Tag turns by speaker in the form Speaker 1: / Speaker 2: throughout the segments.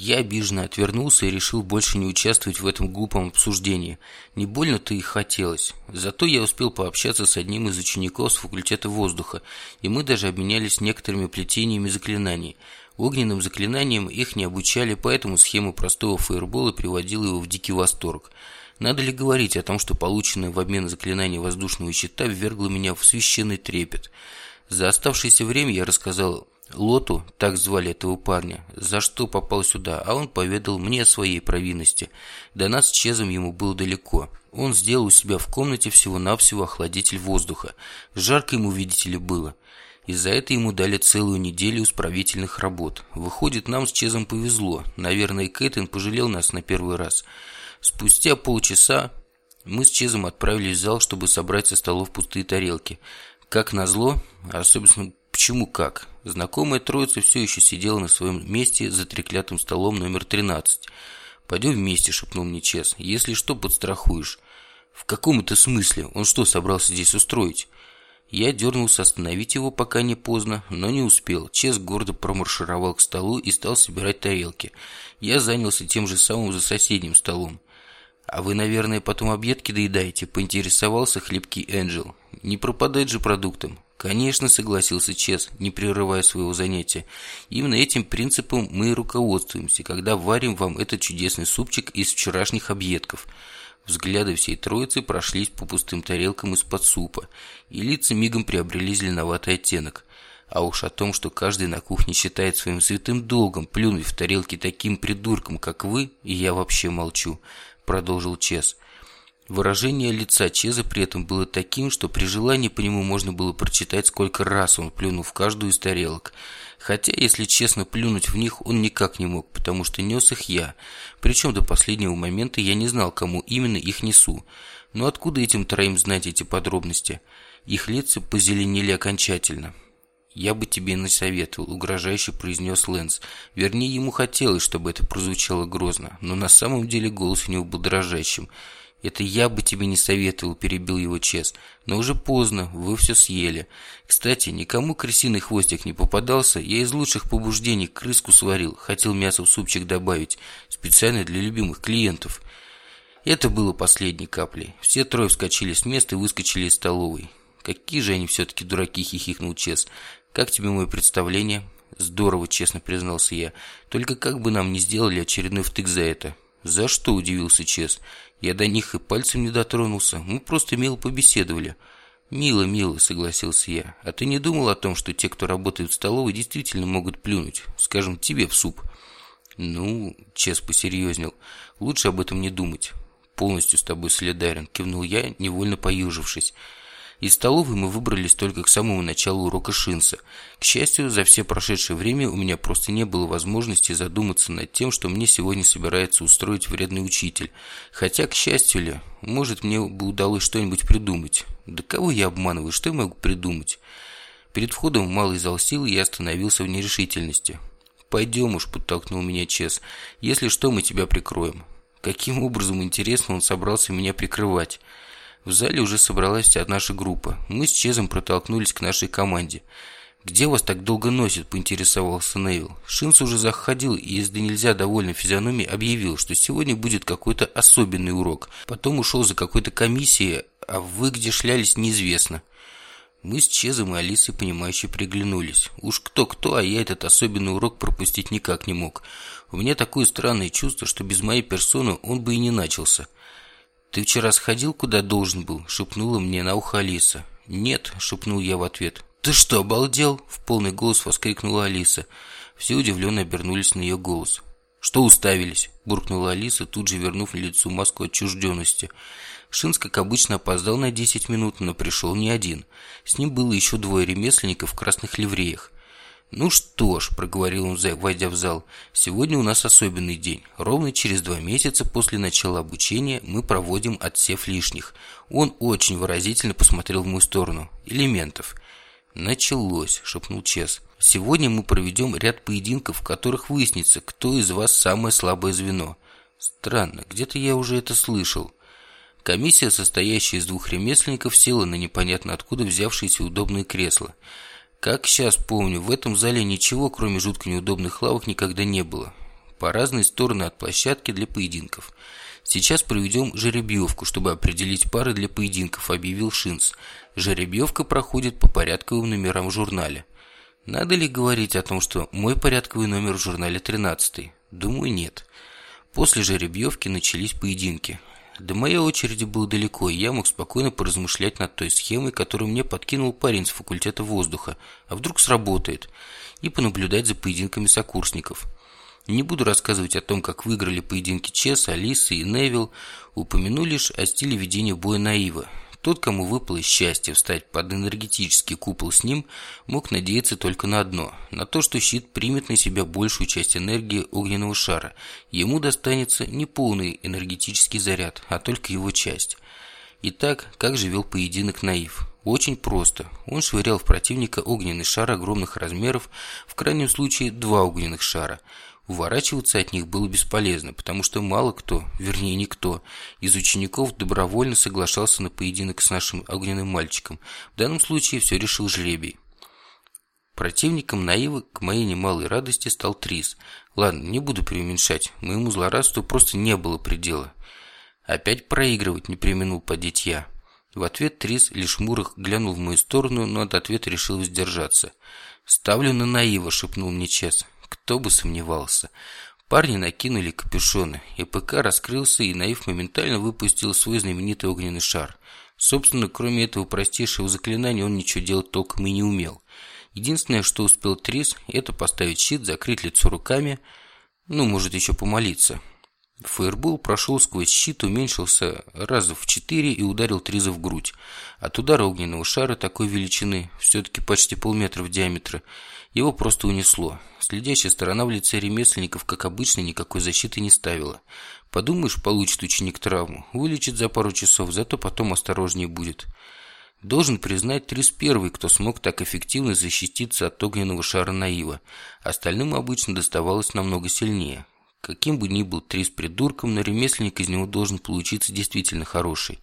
Speaker 1: Я обиженно отвернулся и решил больше не участвовать в этом глупом обсуждении. Не больно-то и хотелось. Зато я успел пообщаться с одним из учеников с факультета воздуха, и мы даже обменялись некоторыми плетениями заклинаний. Огненным заклинаниям их не обучали, поэтому схема простого фаербола приводила его в дикий восторг. Надо ли говорить о том, что полученное в обмен заклинание воздушного щита ввергло меня в священный трепет. За оставшееся время я рассказал Лоту, так звали этого парня, за что попал сюда, а он поведал мне о своей провинности. До нас с Чезом ему было далеко. Он сделал у себя в комнате всего-навсего охладитель воздуха. Жарко ему, видите ли, было. И за это ему дали целую неделю исправительных работ. Выходит, нам с Чезом повезло. Наверное, Кэтлин пожалел нас на первый раз. Спустя полчаса мы с Чезом отправились в зал, чтобы собрать со столов пустые тарелки. Как назло, особенно почему как, знакомая троица все еще сидела на своем месте за треклятым столом номер 13. «Пойдем вместе», — шепнул мне Чез. «Если что, подстрахуешь». «В каком это смысле? Он что, собрался здесь устроить?» Я дернулся остановить его, пока не поздно, но не успел. Чес гордо промаршировал к столу и стал собирать тарелки. Я занялся тем же самым за соседним столом. «А вы, наверное, потом объедки доедаете?» – поинтересовался хлебкий Энджел. «Не пропадать же продуктом». «Конечно», – согласился Чес, не прерывая своего занятия. «Именно этим принципом мы и руководствуемся, когда варим вам этот чудесный супчик из вчерашних объедков». Взгляды всей троицы прошлись по пустым тарелкам из-под супа, и лица мигом приобрели зеленоватый оттенок. А уж о том, что каждый на кухне считает своим святым долгом плюнуть в тарелки таким придурком, как вы, и я вообще молчу продолжил Чес. Выражение лица Чеза при этом было таким, что при желании по нему можно было прочитать, сколько раз он плюнул в каждую из тарелок. Хотя, если честно, плюнуть в них он никак не мог, потому что нес их я. Причем до последнего момента я не знал, кому именно их несу. Но откуда этим троим знать эти подробности? Их лица позеленели окончательно. «Я бы тебе не советовал», – угрожающе произнес Лэнс. Вернее, ему хотелось, чтобы это прозвучало грозно, но на самом деле голос у него был дрожащим. «Это я бы тебе не советовал», – перебил его Чес. «Но уже поздно, вы все съели. Кстати, никому крысиный хвостик не попадался. Я из лучших побуждений крыску сварил, хотел мясо в супчик добавить, специально для любимых клиентов». Это было последней каплей. Все трое вскочили с места и выскочили из столовой. «Какие же они все-таки дураки!» – хихикнул Чес. «Как тебе мое представление?» «Здорово», – честно признался я. «Только как бы нам не сделали очередной втык за это?» «За что?» – удивился Чес. «Я до них и пальцем не дотронулся. Мы просто мило побеседовали». «Мило, мило», – согласился я. «А ты не думал о том, что те, кто работает в столовой, действительно могут плюнуть? Скажем, тебе в суп?» «Ну», – Чес посерьезнел, – «лучше об этом не думать». «Полностью с тобой солидарен», – кивнул я, невольно поюжившись. Из столовой мы выбрались только к самому началу урока Шинса. К счастью, за все прошедшее время у меня просто не было возможности задуматься над тем, что мне сегодня собирается устроить вредный учитель. Хотя, к счастью ли, может, мне бы удалось что-нибудь придумать. Да кого я обманываю, что я могу придумать? Перед входом в малый зал силы я остановился в нерешительности. «Пойдем уж», – подтолкнул меня Чес. «Если что, мы тебя прикроем». Каким образом, интересно, он собрался меня прикрывать? В зале уже собралась вся наша группа. Мы с Чезом протолкнулись к нашей команде. «Где вас так долго носит?» – поинтересовался Невил. Шинс уже заходил и, если нельзя довольно физиономией, объявил, что сегодня будет какой-то особенный урок. Потом ушел за какой-то комиссией, а вы где шлялись, неизвестно. Мы с Чезом и Алисой, понимающе приглянулись. Уж кто-кто, а я этот особенный урок пропустить никак не мог. У меня такое странное чувство, что без моей персоны он бы и не начался. «Ты вчера сходил, куда должен был?» – шепнула мне на ухо Алиса. «Нет», – шепнул я в ответ. «Ты что, обалдел?» – в полный голос воскликнула Алиса. Все удивленно обернулись на ее голос. «Что уставились?» – буркнула Алиса, тут же вернув лицу маску отчужденности. Шинс, как обычно, опоздал на 10 минут, но пришел не один. С ним было еще двое ремесленников в красных ливреях. «Ну что ж», – проговорил он, войдя в зал, – «сегодня у нас особенный день. Ровно через два месяца после начала обучения мы проводим отсев лишних». Он очень выразительно посмотрел в мою сторону. «Элементов». «Началось», – шепнул Чес. «Сегодня мы проведем ряд поединков, в которых выяснится, кто из вас самое слабое звено». «Странно, где-то я уже это слышал». Комиссия, состоящая из двух ремесленников, села на непонятно откуда взявшиеся удобные кресла. Как сейчас помню, в этом зале ничего, кроме жутко неудобных лавок, никогда не было. по разные стороны от площадки для поединков. Сейчас проведем жеребьевку, чтобы определить пары для поединков, объявил Шинц. Жеребьевка проходит по порядковым номерам в журнале. Надо ли говорить о том, что мой порядковый номер в журнале 13? Думаю, нет. После жеребьевки начались поединки. До моей очереди было далеко, и я мог спокойно поразмышлять над той схемой, которую мне подкинул парень с факультета воздуха, а вдруг сработает, и понаблюдать за поединками сокурсников. Не буду рассказывать о том, как выиграли поединки Чес, Алисы и Невил, упомяну лишь о стиле ведения боя Наива. Тот, кому выпало счастье встать под энергетический купол с ним, мог надеяться только на одно – на то, что щит примет на себя большую часть энергии огненного шара. Ему достанется не полный энергетический заряд, а только его часть. Итак, как же поединок Наив? Очень просто. Он швырял в противника огненный шар огромных размеров, в крайнем случае два огненных шара – Уворачиваться от них было бесполезно, потому что мало кто, вернее никто, из учеников добровольно соглашался на поединок с нашим огненным мальчиком. В данном случае все решил жребий. Противником Наивы, к моей немалой радости, стал Трис. Ладно, не буду преуменьшать, моему злорадству просто не было предела. Опять проигрывать не применул подеть я. В ответ Трис лишь мурах глянул в мою сторону, но от ответа решил воздержаться. «Ставлю на Наива», — шепнул мне Чес. Кто бы сомневался. Парни накинули капюшоны, и ПК раскрылся, и Наив моментально выпустил свой знаменитый огненный шар. Собственно, кроме этого простейшего заклинания, он ничего делать толком и не умел. Единственное, что успел Трис, это поставить щит, закрыть лицо руками, ну, может, еще помолиться. Фаербол прошел сквозь щит, уменьшился раза в четыре и ударил Триза в грудь. От удара огненного шара такой величины, все-таки почти полметра в диаметре, его просто унесло. Следящая сторона в лице ремесленников, как обычно, никакой защиты не ставила. Подумаешь, получит ученик травму, вылечит за пару часов, зато потом осторожнее будет. Должен признать, Трис первый, кто смог так эффективно защититься от огненного шара Наива. Остальным обычно доставалось намного сильнее. Каким бы ни был Трис придурком, но ремесленник из него должен получиться действительно хороший.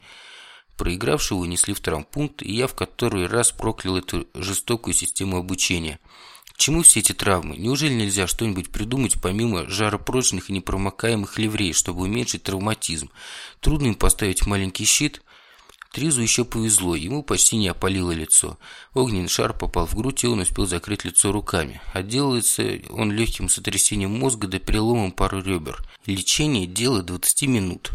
Speaker 1: Проигравшего унесли в травмпункт, и я в который раз проклял эту жестокую систему обучения. К чему все эти травмы? Неужели нельзя что-нибудь придумать помимо жаропрочных и непромокаемых ливрей, чтобы уменьшить травматизм? Трудно им поставить маленький щит – Тризу еще повезло, ему почти не опалило лицо. Огненный шар попал в грудь, и он успел закрыть лицо руками. Отделается он легким сотрясением мозга до переломом пары ребер. Лечение – дело 20 минут.